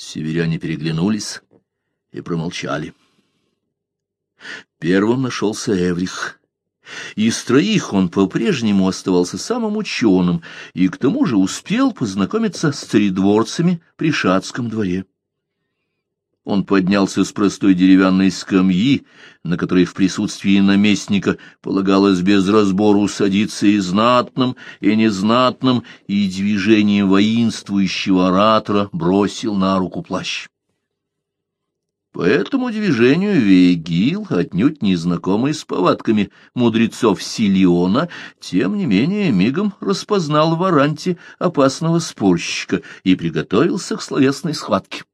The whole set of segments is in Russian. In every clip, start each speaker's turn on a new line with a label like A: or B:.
A: Северяне переглянулись и промолчали. Первым нашелся Эврих. Из троих он по-прежнему оставался самым ученым и к тому же успел познакомиться с царедворцами при Шацком дворе. Он поднялся с простой деревянной скамьи, на которой в присутствии наместника полагалось без разбору садиться и знатным, и незнатным, и движением воинствующего оратора бросил на руку плащ. По этому движению Вейгил, отнюдь незнакомый с повадками мудрецов Силиона, тем не менее мигом распознал в Аранте опасного спорщика и приготовился к словесной схватке.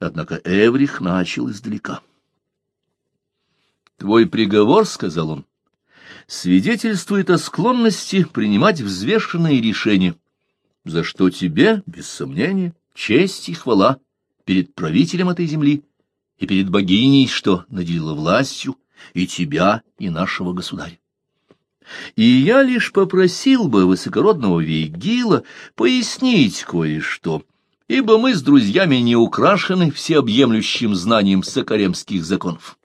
A: Однако Эврих начал издалека. «Твой приговор, — сказал он, — свидетельствует о склонности принимать взвешенные решения, за что тебе, без сомнения, честь и хвала перед правителем этой земли и перед богиней, что наделила властью и тебя, и нашего государя. И я лишь попросил бы высокородного Вейгила пояснить кое-что, ибо мы с друзьями не украшены всеобъемлющим знанием сокаремских законов.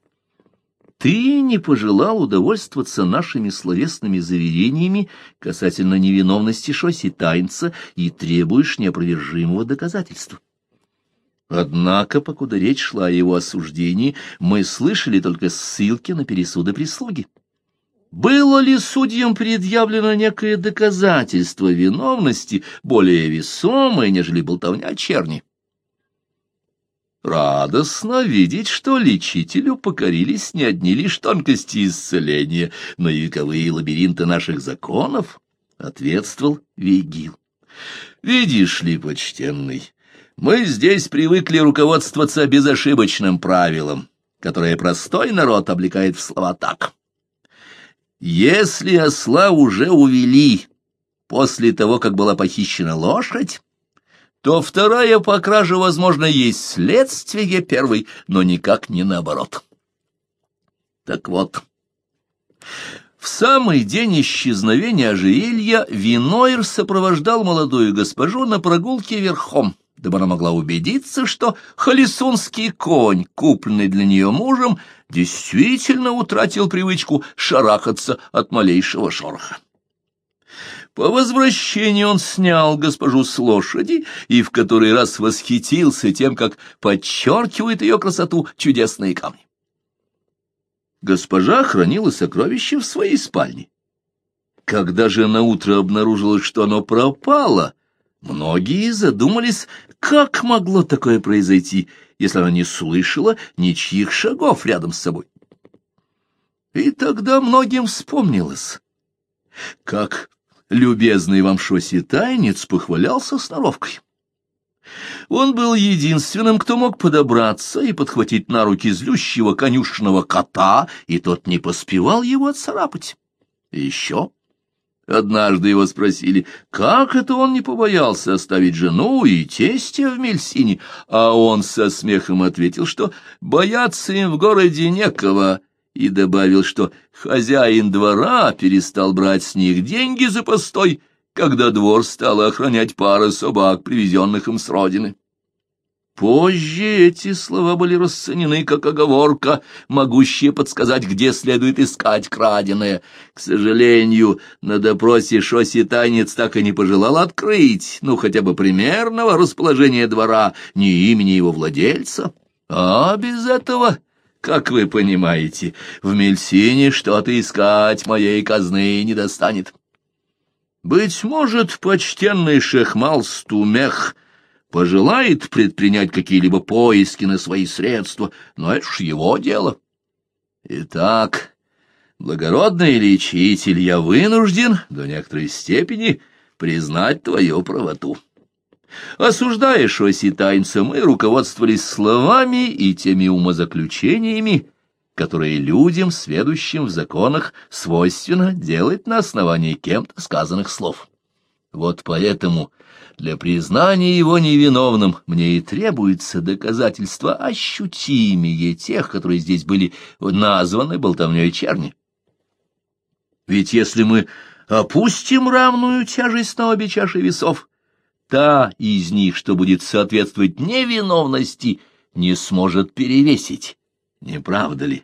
A: Ты не пожелал удовольствоваться нашими словесными заверениями касательно невиновности Шоси Тайнца и требуешь неопровержимого доказательства. Однако, покуда речь шла о его осуждении, мы слышали только ссылки на пересуды прислуги. Было ли судьям предъявлено некое доказательство виновности, более весомое, нежели болтовня черни? Радостно видеть, что лечителю покорились не одни лишь тонкости исцеления, но и вековые лабиринты наших законов, — ответствовал Вейгил. — Видишь ли, почтенный, мы здесь привыкли руководствоваться безошибочным правилом, которое простой народ облекает в слова так. Если осла уже увели после того, как была похищена лошадь, то вторая по краже, возможно, есть следствие первой, но никак не наоборот. Так вот, в самый день исчезновения ожерелья Винойр сопровождал молодую госпожу на прогулке верхом дабы она могла убедиться, что холесунский конь, купленный для нее мужем, действительно утратил привычку шарахаться от малейшего шороха. По возвращении он снял госпожу с лошади и в который раз восхитился тем, как подчеркивает ее красоту чудесные камни. Госпожа хранила сокровище в своей спальне. Когда же наутро обнаружилось, что оно пропало — Многие задумались, как могло такое произойти, если она не слышала ничьих шагов рядом с собой. И тогда многим вспомнилось, как любезный вам Шоси тайнец похвалялся сноровкой. Он был единственным, кто мог подобраться и подхватить на руки злющего конюшного кота, и тот не поспевал его отцарапать. И еще Однажды его спросили, как это он не побоялся оставить жену и тестя в Мельсине, а он со смехом ответил, что бояться им в городе некого, и добавил, что хозяин двора перестал брать с них деньги за постой, когда двор стал охранять пара собак, привезенных им с родины. Позже эти слова были расценены как оговорка, могущая подсказать, где следует искать краденое. К сожалению, на допросе Шоси Танец так и не пожелал открыть, ну, хотя бы примерного расположения двора, ни имени его владельца. А без этого, как вы понимаете, в Мельсине что-то искать моей казны не достанет. Быть может, почтенный Шехмал Стумех — пожелает предпринять какие-либо поиски на свои средства, но это ж его дело. Итак, благородный лечитель, я вынужден до некоторой степени признать твою правоту. Осуждаешь оси тайнца, мы руководствовались словами и теми умозаключениями, которые людям, сведущим в законах, свойственно делать на основании кем-то сказанных слов. Вот поэтому для признания его невиновным мне и требуется доказательство ощутимее тех, которые здесь были названы болтовней черни. Ведь если мы опустим равную тяжесть на обе чаши весов, та из них, что будет соответствовать невиновности, не сможет перевесить. Не правда ли?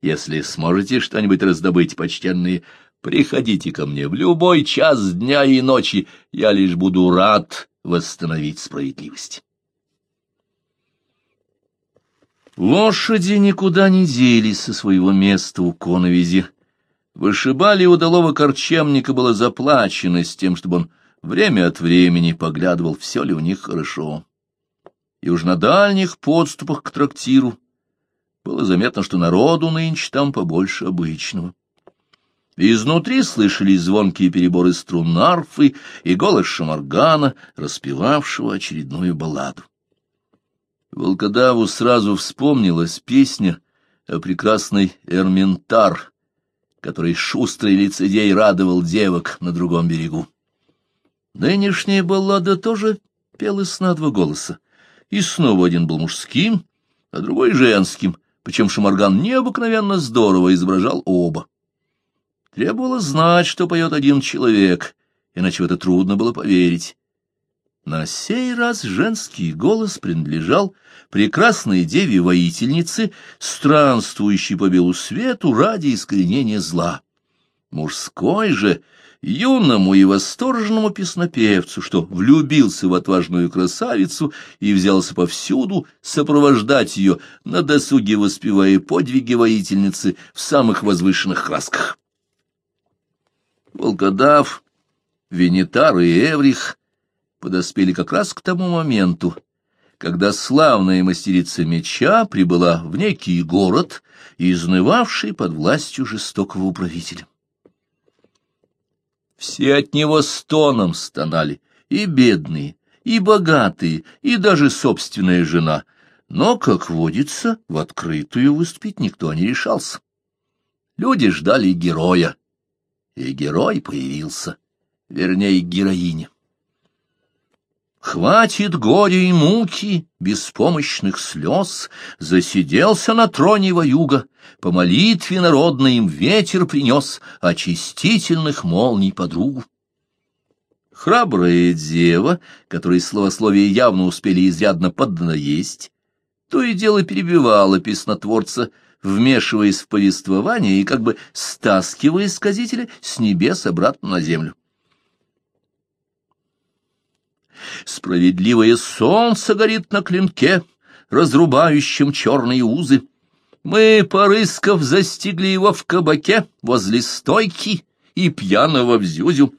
A: Если сможете что-нибудь раздобыть, почтенные, приходите ко мне в любой час дня и ночи, я лишь буду рад восстановить справедливость. Лошади никуда не делись со своего места у коновизи. Вышибали удалого корчемника было заплачено с тем, чтобы он время от времени поглядывал, все ли у них хорошо. И уж на дальних подступах к трактиру было заметно, что народу нынче там побольше обычного. Изнутри слышались звонкие переборы струн арфы и голос шамаргана, распевавшего очередную балладу. Волкодаву сразу вспомнилась песня о прекрасной Эрментар, который шустрый лицедей радовал девок на другом берегу. Нынешняя баллада тоже пелась на два голоса, и снова один был мужским, а другой женским, причем Шамарган необыкновенно здорово изображал оба. Требовалось знать, что поет один человек, иначе в это трудно было поверить. На сей раз женский голос принадлежал прекрасной деве-воительнице, странствующей по белу свету ради искоренения зла. Мужской же юному и восторженному песнопевцу, что влюбился в отважную красавицу и взялся повсюду сопровождать ее на досуге, воспевая подвиги воительницы в самых возвышенных красках. Волкодав, Венитар и Эврих подоспели как раз к тому моменту, когда славная мастерица меча прибыла в некий город, изнывавший под властью жестокого управителя. Все от него стоном стонали, и бедные, и богатые, и даже собственная жена. Но, как водится, в открытую выступить никто не решался. Люди ждали героя, и герой появился, вернее, героиня. Хватит горя и муки, беспомощных слез, Засиделся на троне воюга, По молитве народной им ветер принес Очистительных молний подругу. Храбрая дева, которой словословие явно успели изрядно поднаесть, то и дело перебивала песнотворца, вмешиваясь в повествование и как бы стаскивая сказителя с небес обратно на землю. Справедливое солнце горит на клинке, разрубающем черные узы. Мы, порыскав, застигли его в кабаке возле стойки и пьяного в зюзю.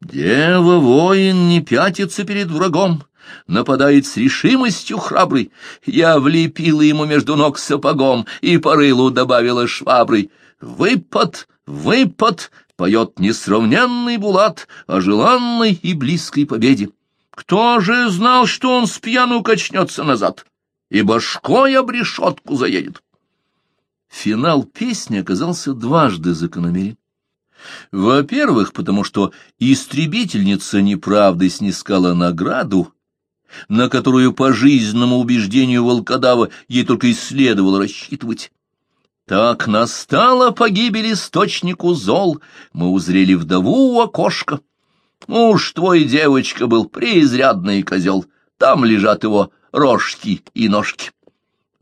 A: Дева-воин не пятится перед врагом, нападает с решимостью храбрый. Я влепила ему между ног сапогом и по рылу добавила шваброй. Выпад, выпад, поет несравненный Булат о желанной и близкой победе. Кто же знал, что он с пьяну качнется назад и башкой об решетку заедет? Финал песни оказался дважды закономерен. Во-первых, потому что истребительница неправды снискала награду, на которую по жизненному убеждению волкодава ей только и следовало рассчитывать. Так настала погибель источнику зол, мы узрели вдову у окошка. Муж твой, девочка, был преизрядный козел, там лежат его рожки и ножки.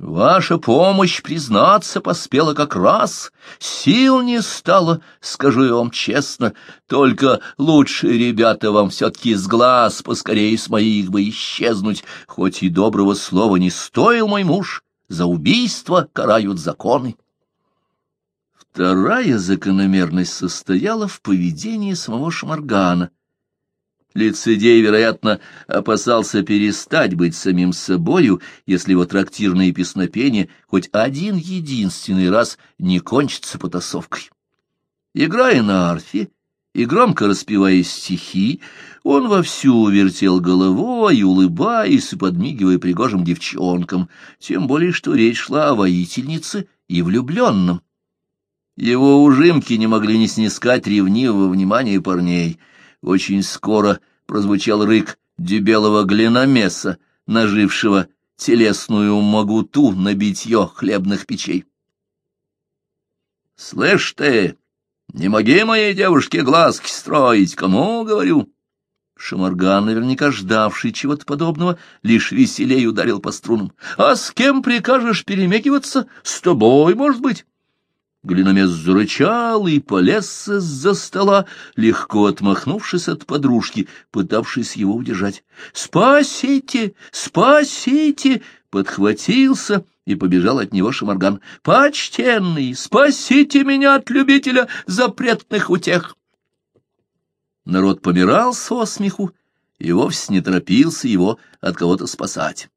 A: Ваша помощь, признаться, поспела как раз, сил не стало, скажу я вам честно, только лучше, ребята, вам все-таки с глаз поскорее с моих бы исчезнуть, хоть и доброго слова не стоил мой муж, за убийство карают законы. Вторая закономерность состояла в поведении самого Шмаргана — Лицедей, вероятно, опасался перестать быть самим собою, если его трактирные песнопения хоть один единственный раз не кончатся потасовкой. Играя на арфе и громко распевая стихи, он вовсю вертел головой, улыбаясь и подмигивая пригожим девчонкам, тем более что речь шла о воительнице и влюбленном. Его ужимки не могли не снискать ревнивого внимания парней — очень скоро прозвучал рык дебелого глиномеса, нажившего телесную могуту на битье хлебных печей. — Слышь ты, не моги моей девушке глазки строить, кому говорю? Шамарган, наверняка ждавший чего-то подобного, лишь веселей ударил по струнам. — А с кем прикажешь перемекиваться? С тобой, может быть? Глиномес зарычал и полез из-за стола, легко отмахнувшись от подружки, пытавшись его удержать. «Спасите! Спасите!» — подхватился и побежал от него Шамарган. «Почтенный, спасите меня от любителя запретных утех!» Народ помирал со смеху и вовсе не торопился его от кого-то спасать.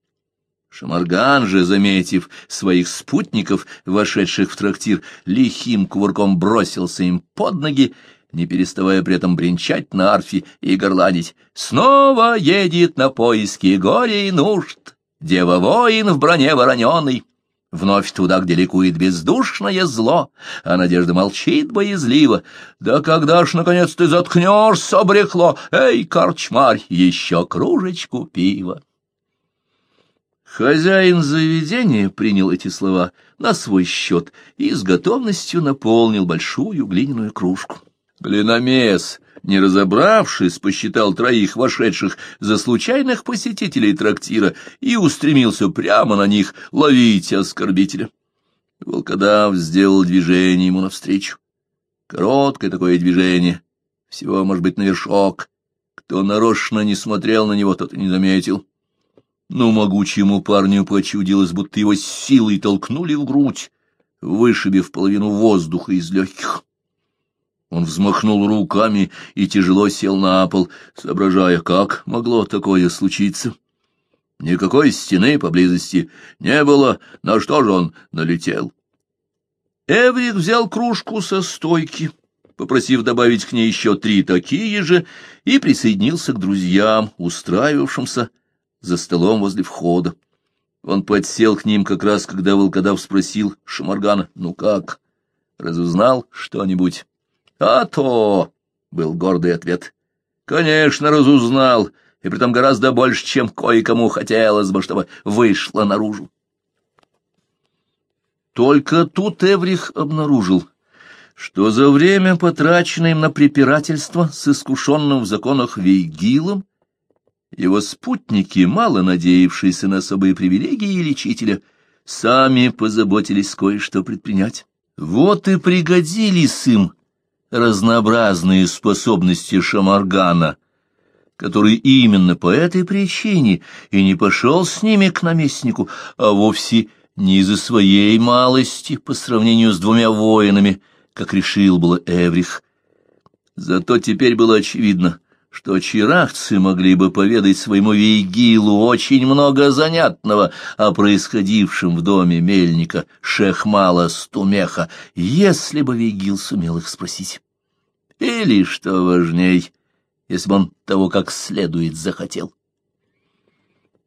A: Шамарган же, заметив своих спутников, вошедших в трактир, лихим кувырком бросился им под ноги, не переставая при этом бренчать на арфе и горланить. «Снова едет на поиски горя и нужд, дева-воин в броне вороненый». Вновь туда, где ликует бездушное зло, а надежда молчит боязливо. Да когда ж, наконец, ты заткнешься, брехло? Эй, корчмарь, еще кружечку пива. Хозяин заведения принял эти слова на свой счет и с готовностью наполнил большую глиняную кружку. Глиномес, не разобравшись, посчитал троих вошедших за случайных посетителей трактира и устремился прямо на них ловить оскорбителя. Волкодав сделал движение ему навстречу. Короткое такое движение, всего, может быть, на вершок. Кто нарочно не смотрел на него, тот и не заметил но могучему парню почудилось, будто его силой толкнули в грудь, вышибив половину воздуха из легких. Он взмахнул руками и тяжело сел на пол, соображая, как могло такое случиться. Никакой стены поблизости не было, на что же он налетел. Эврик взял кружку со стойки, попросив добавить к ней еще три такие же, и присоединился к друзьям, устраивавшимся за столом возле входа. Он подсел к ним как раз, когда волкодав спросил Шамаргана, «Ну как, разузнал что-нибудь?» «А то!» — был гордый ответ. «Конечно, разузнал, и притом гораздо больше, чем кое-кому хотелось бы, чтобы вышло наружу». Только тут Эврих обнаружил, что за время, потраченное им на препирательство с искушенным в законах Вейгилом, его спутники, мало надеявшиеся на особые привилегии лечителя, сами позаботились кое-что предпринять. Вот и пригодились им разнообразные способности Шамаргана, который именно по этой причине и не пошел с ними к наместнику, а вовсе не из-за своей малости по сравнению с двумя воинами, как решил было Эврих. Зато теперь было очевидно, что чирахцы могли бы поведать своему Вейгилу очень много занятного о происходившем в доме мельника Шехмала Стумеха, если бы Вейгил сумел их спросить. Или, что важней, если бы он того как следует захотел.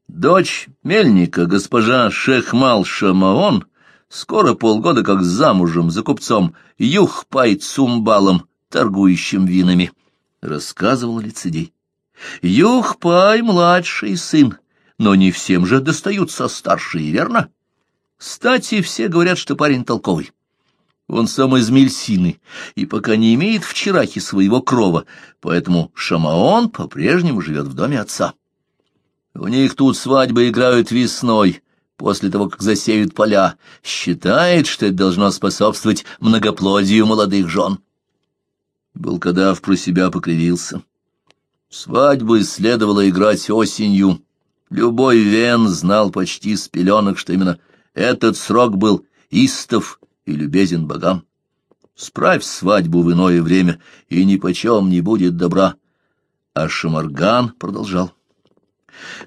A: Дочь мельника, госпожа Шехмал Шамаон, скоро полгода как замужем за купцом Юхпай Цумбалом, торгующим винами. — рассказывал лицедей. Юхпай — младший сын, но не всем же достаются старшие, верно? Кстати, все говорят, что парень толковый. Он сам из Мельсины и пока не имеет в Чирахе своего крова, поэтому Шамаон по-прежнему живет в доме отца. У них тут свадьбы играют весной, после того, как засеют поля. Считает, что это должно способствовать многоплодию молодых жен. Волкодав про себя покривился. Свадьбы следовало играть осенью. Любой вен знал почти с пеленок, что именно этот срок был истов и любезен богам. Справь свадьбу в иное время, и ни почем не будет добра. А Шамарган продолжал.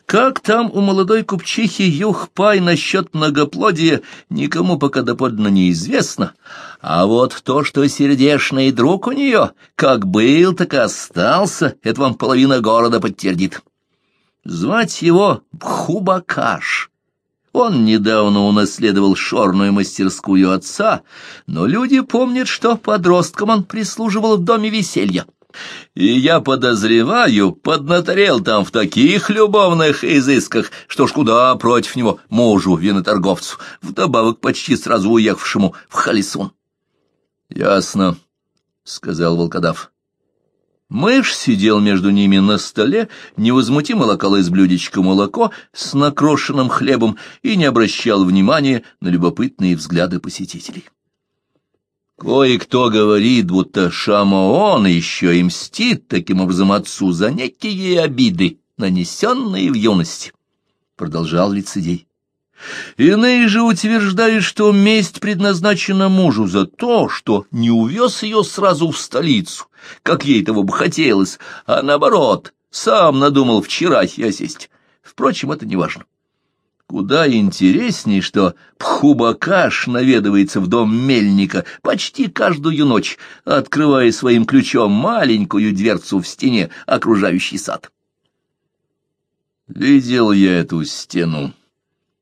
A: Как там у молодой купчихи Юхпай насчет многоплодия, никому пока доподлинно неизвестно. А вот то, что сердечный друг у нее, как был, так и остался, это вам половина города подтвердит. Звать его Бхубакаш. Он недавно унаследовал шорную мастерскую отца, но люди помнят, что подростком он прислуживал в доме веселья. И я подозреваю, поднаторел там в таких любовных изысках, что ж куда против него мужу виноторговцу, вдобавок почти сразу уехавшему в Халисун. — Ясно, — сказал волкодав. Мышь сидел между ними на столе, невозмутимо локал из блюдечка молоко с накрошенным хлебом и не обращал внимания на любопытные взгляды посетителей. Кое-кто говорит, будто Шамоон еще и мстит таким образом отцу за некие обиды, нанесенные в юности, — продолжал лицедей. Иные же утверждают, что месть предназначена мужу за то, что не увез ее сразу в столицу, как ей того бы хотелось, а наоборот, сам надумал вчера осесть. Впрочем, это не важно. Куда интересней, что Пхубакаш наведывается в дом мельника почти каждую ночь, открывая своим ключом маленькую дверцу в стене, окружающий сад. Видел я эту стену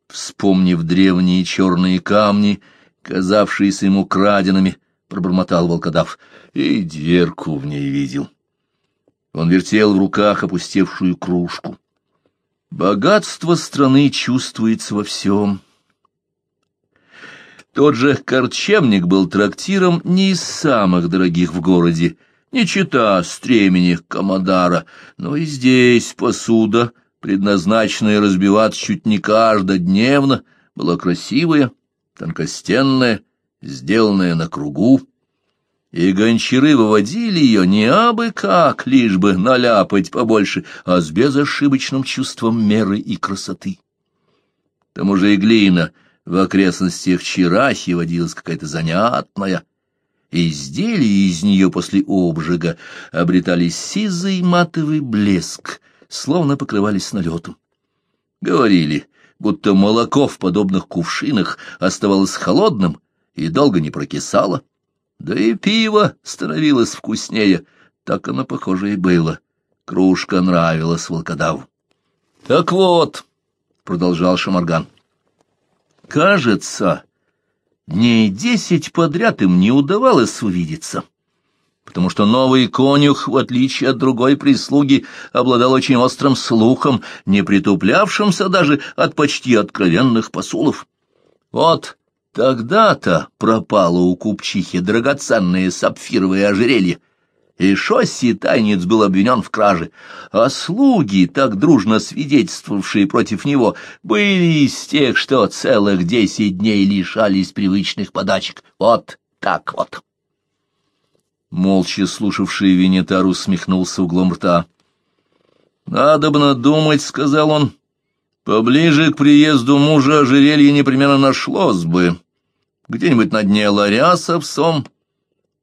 A: Вспомнив древние черные камни, казавшиеся ему краденными, пробормотал волкодав, и дверку в ней видел. Он вертел в руках опустевшую кружку. Богатство страны чувствуется во всем. Тот же Корчемник был трактиром не из самых дорогих в городе, не чита стремени Комодара, но и здесь посуда предназначенная разбиваться чуть не каждодневно, была красивая, тонкостенная, сделанная на кругу, и гончары выводили ее не абы как, лишь бы наляпать побольше, а с безошибочным чувством меры и красоты. К тому же и глина в окрестностях Чирахи водилась какая-то занятная, изделия из нее после обжига обретали сизый матовый блеск, словно покрывались налетом. Говорили, будто молоко в подобных кувшинах оставалось холодным и долго не прокисало, да и пиво становилось вкуснее, так оно, похоже, и было. Кружка нравилась волкодаву. — Так вот, — продолжал Шамарган, — кажется, дней десять подряд им не удавалось увидеться. — потому что новый конюх, в отличие от другой прислуги, обладал очень острым слухом, не притуплявшимся даже от почти откровенных посулов. Вот тогда-то пропало у купчихи драгоценное сапфировое ожерелье, и Шосси тайнец был обвинен в краже, а слуги, так дружно свидетельствовавшие против него, были из тех, что целых десять дней лишались привычных подачек. Вот так вот. Молча слушавший Венетар усмехнулся углом рта. «Надобно думать», — сказал он. «Поближе к приезду мужа ожерелье непременно нашлось бы. Где-нибудь на дне ларя с овсом,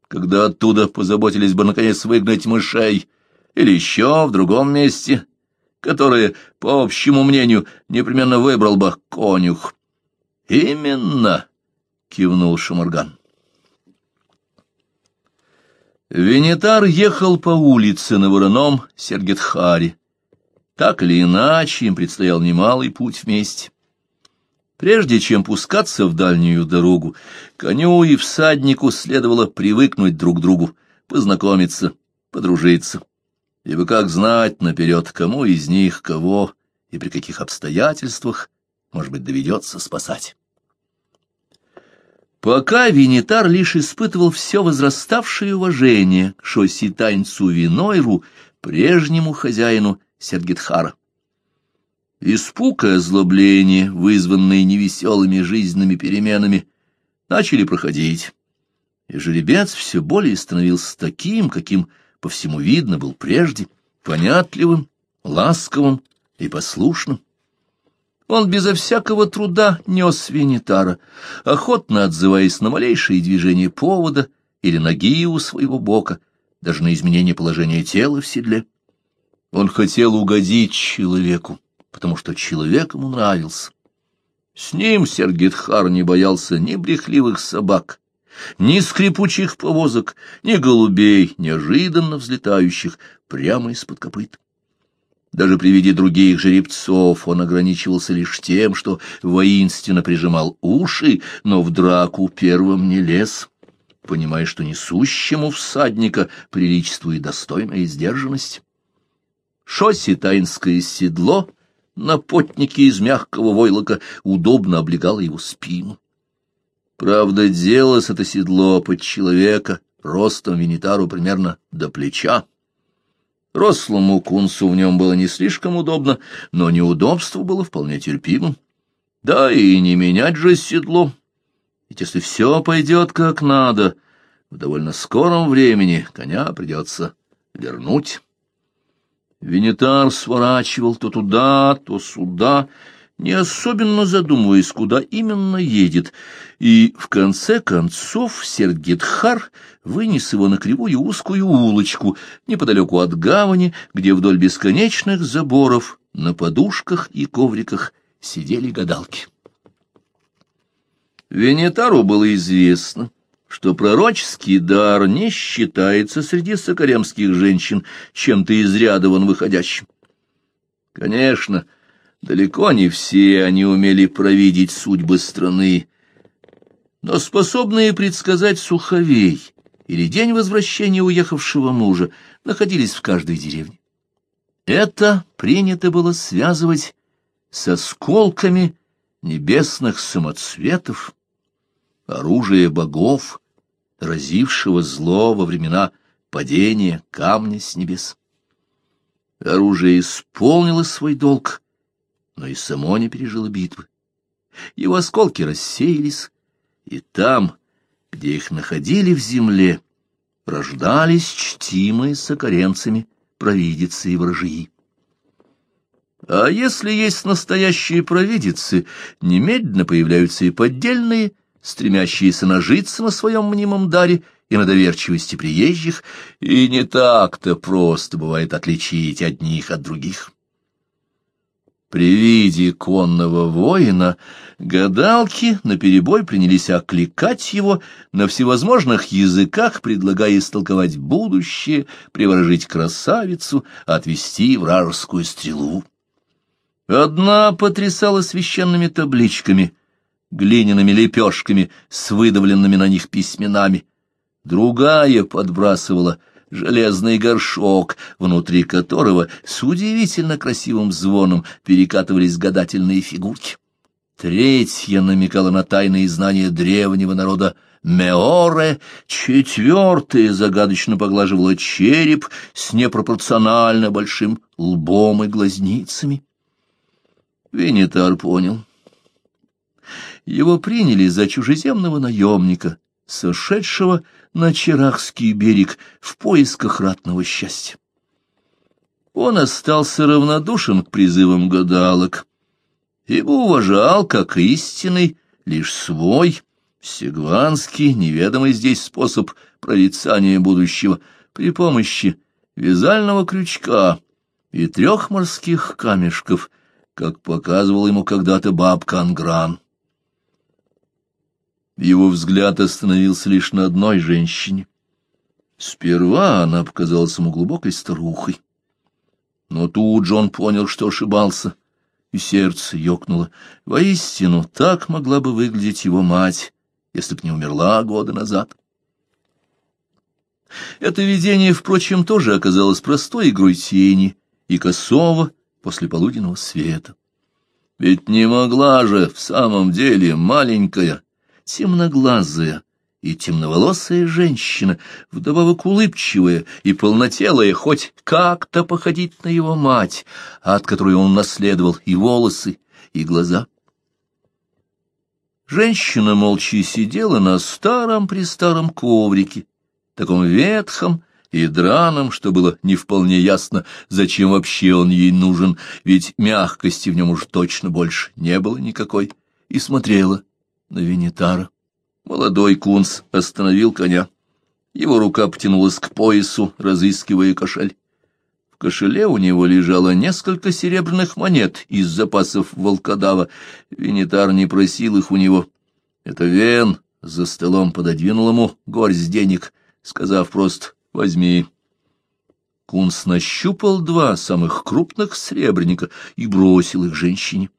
A: когда оттуда позаботились бы, наконец, выгнать мышей, или еще в другом месте, которое, по общему мнению, непременно выбрал бы конюх». «Именно», — кивнул Шамарган. Венетар ехал по улице на вороном Сергетхаре. Так или иначе, им предстоял немалый путь вместе. Прежде чем пускаться в дальнюю дорогу, коню и всаднику следовало привыкнуть друг к другу, познакомиться, подружиться. Ибо как знать наперед, кому из них кого и при каких обстоятельствах, может быть, доведется спасать. Пока Винитар лишь испытывал все возраставшее уважение к Шоситаньцу Винойру, прежнему хозяину Сергитхара. Испуг и озлобление, вызванные невеселыми жизненными переменами, начали проходить, и жеребец все более становился таким, каким по всему видно был прежде, понятливым, ласковым и послушным. Он безо всякого труда нес Венитара, охотно отзываясь на малейшие движения повода или ноги у своего бока, даже на изменение положения тела в седле. Он хотел угодить человеку, потому что человек ему нравился. С ним Сергитхар не боялся ни брехливых собак, ни скрипучих повозок, ни голубей, неожиданно взлетающих прямо из-под копыт. Даже при виде других жеребцов он ограничивался лишь тем, что воинственно прижимал уши, но в драку первым не лез, понимая, что несущему всадника приличествует достойная сдержанность. Шосси-таинское седло на потнике из мягкого войлока удобно облегало его спину. Правда, делалось это седло под человека, ростом Винитару примерно до плеча Рослому кунсу в нем было не слишком удобно, но неудобство было вполне терпимым. Да и не менять же седло. Ведь если все пойдет как надо, в довольно скором времени коня придется вернуть. Венитар сворачивал то туда, то сюда, не особенно задумываясь, куда именно едет, и в конце концов Сергитхар вынес его на кривую узкую улочку неподалеку от гавани, где вдоль бесконечных заборов на подушках и ковриках сидели гадалки. Венетару было известно, что пророческий дар не считается среди сокаремских женщин чем-то из ряда вон выходящим. Конечно, далеко не все они умели провидеть судьбы страны, но способные предсказать суховей или день возвращения уехавшего мужа находились в каждой деревне. Это принято было связывать со сколками небесных самоцветов, оружие богов, разившего зло во времена падения камня с небес. Оружие исполнило свой долг, но и само не пережило битвы. Его осколки рассеялись, и там, где их находили в земле, рождались чтимые сокоренцами провидицы и вражьи. А если есть настоящие провидицы, немедленно появляются и поддельные, стремящиеся нажиться на своем мнимом даре и на доверчивости приезжих, и не так-то просто бывает отличить одних от других. При виде конного воина гадалки наперебой принялись окликать его на всевозможных языках, предлагая истолковать будущее, приворожить красавицу, отвести вражескую стрелу. Одна потрясала священными табличками — глиняными лепешками с выдавленными на них письменами. Другая подбрасывала железный горшок, внутри которого с удивительно красивым звоном перекатывались гадательные фигурки. Третья намекала на тайные знания древнего народа Меоре, четвертая загадочно поглаживала череп с непропорционально большим лбом и глазницами. Винитар понял — его приняли за чужеземного наемника, сошедшего на Черахский берег в поисках ратного счастья. Он остался равнодушен к призывам гадалок, ибо уважал как истинный лишь свой, сегванский, неведомый здесь способ прорицания будущего при помощи вязального крючка и трех морских камешков, как показывал ему когда-то бабка Ангран. Его взгляд остановился лишь на одной женщине. Сперва она показалась ему глубокой старухой. Но тут Джон понял, что ошибался, и сердце ёкнуло. Воистину, так могла бы выглядеть его мать, если б не умерла года назад. Это видение, впрочем, тоже оказалось простой игрой тени и косого после полуденного света. Ведь не могла же в самом деле маленькая, темноглазая и темноволосая женщина, вдобавок улыбчивая и полнотелая, хоть как-то походить на его мать, от которой он наследовал и волосы, и глаза. Женщина молча сидела на старом-престаром коврике, таком ветхом и драном, что было не вполне ясно, зачем вообще он ей нужен, ведь мягкости в нем уж точно больше не было никакой, и смотрела на Венитара. Молодой кунс остановил коня. Его рука потянулась к поясу, разыскивая кошель. В кошеле у него лежало несколько серебряных монет из запасов волкодава. Венитар не просил их у него. Это Вен за столом пододвинул ему горсть денег, сказав просто «возьми». Кунс нащупал два самых крупных сребреника и бросил их женщине.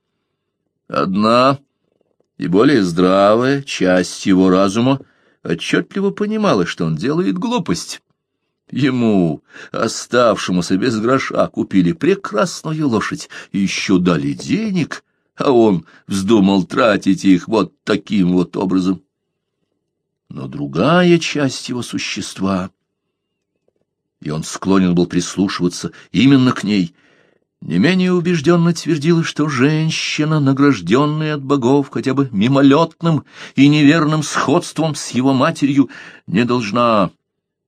A: Одна и более здравая часть его разума отчетливо понимала, что он делает глупость. Ему, оставшемуся без гроша, купили прекрасную лошадь и еще дали денег, а он вздумал тратить их вот таким вот образом. Но другая часть его существа и он склонен был прислушиваться именно к ней. Не менее убежденно твердила, что женщина, награжденная от богов хотя бы мимолетным и неверным сходством с его матерью, не должна,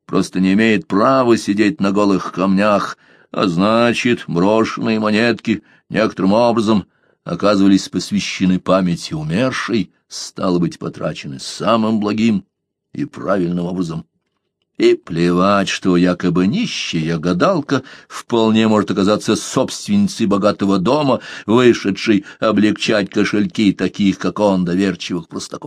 A: просто не имеет права сидеть на голых камнях, а значит, брошенные монетки некоторым образом оказывались посвящены памяти умершей, стало быть, потрачены самым благим и правильным образом. И плевать, что якобы нищая гадалка вполне может оказаться собственницей богатого дома, вышедшей облегчать кошельки таких, как он, доверчивых простаков.